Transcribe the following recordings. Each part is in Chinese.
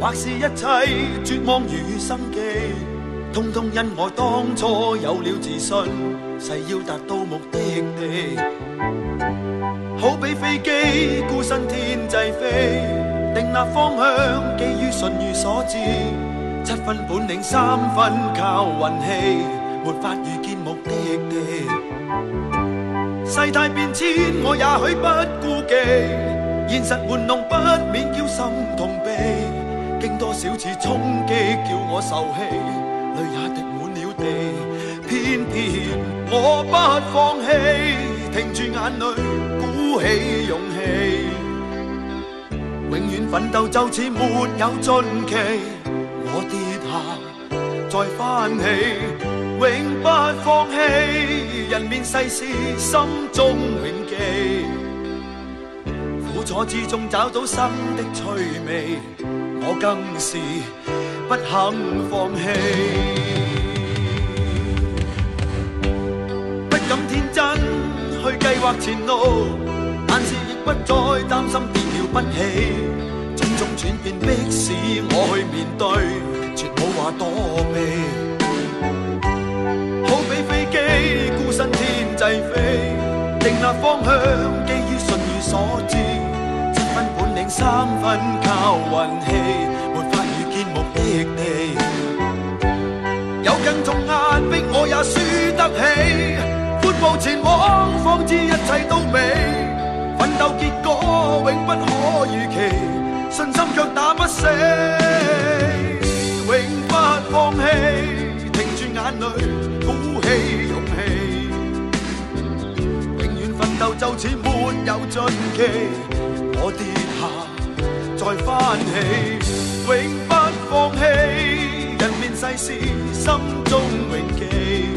或是一切绝望与生机，通通因我当初有了自信，誓要达到目的地。好比飞机孤身天际飞，定那方向基于信誉所致，七分本领三分靠运气，没法预见目的地。世态变迁，我也许不顾忌，现实玩弄不免叫心痛悲。经多少次冲击，叫我受气，泪也滴满了地，偏偏我不放弃，停住眼泪，鼓起勇气，永远奋斗就似没有尽期，我跌下再翻起，永不放弃，人面世事心中永记，苦楚之中找到心的趣味。我更是不肯放弃，不敢天真去计划前路，但是亦不再担心跌了不起。种种转变迫使我去面对，全无话躲避。好比飞机孤身天际飞，定立方向基于信与所致。三分靠运气，没法遇见目的地。有更重压迫，我也输得起。阔步前往，方知一切都美。奋斗结果永不可预期，信心却打不死。永不放弃，停住眼泪，鼓起。就就似没有尽期，我跌下再翻起，永不放弃。人面世事心中永记，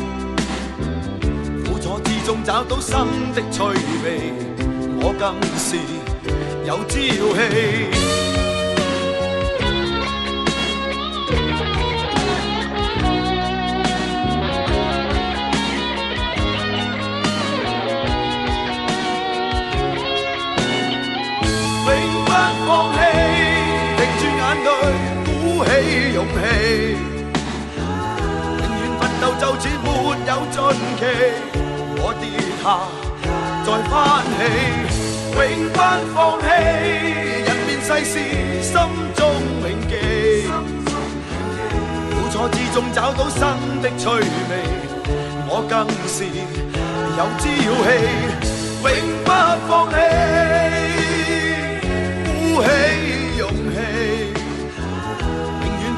苦楚之中找到新的趣味，我更是有朝气。勇气，永远奋斗就似没有尽期。我跌下再翻起，永不放弃。人面世事心中永记。苦楚之中找到新的趣味，我更是有朝气，永不放弃，鼓起。